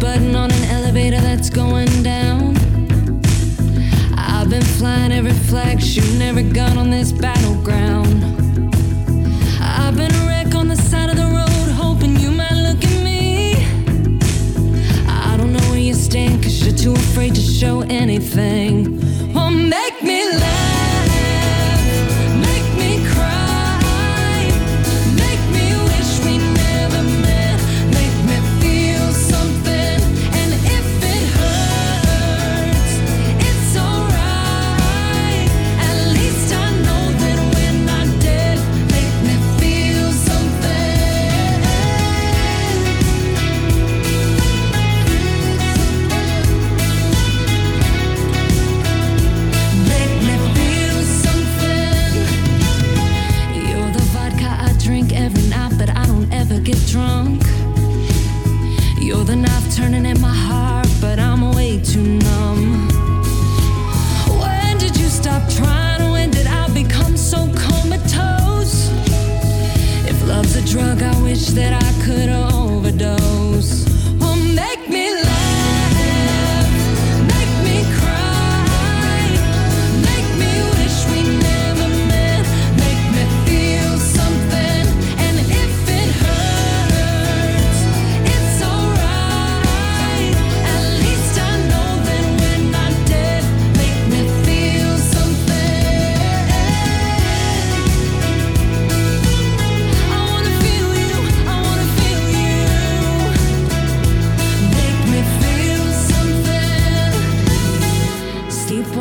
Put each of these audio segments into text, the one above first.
button on an elevator that's going down. I've been flying every flag, shooting every gun on this battleground. I've been a wreck on the side of the road, hoping you might look at me. I don't know where you stand, cause you're too afraid to show anything.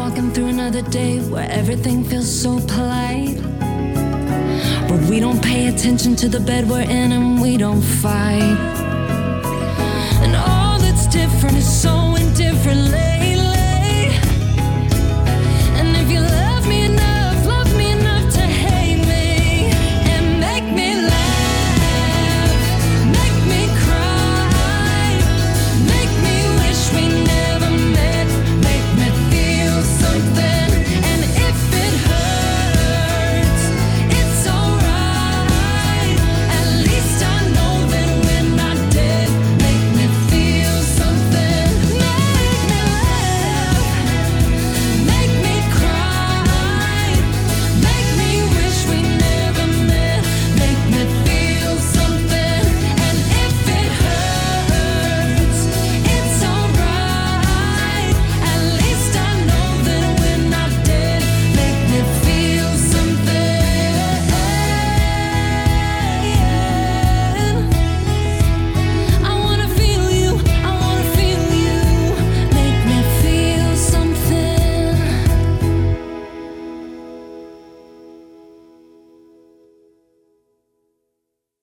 walking through another day where everything feels so polite. But we don't pay attention to the bed we're in and we don't fight. And all that's different.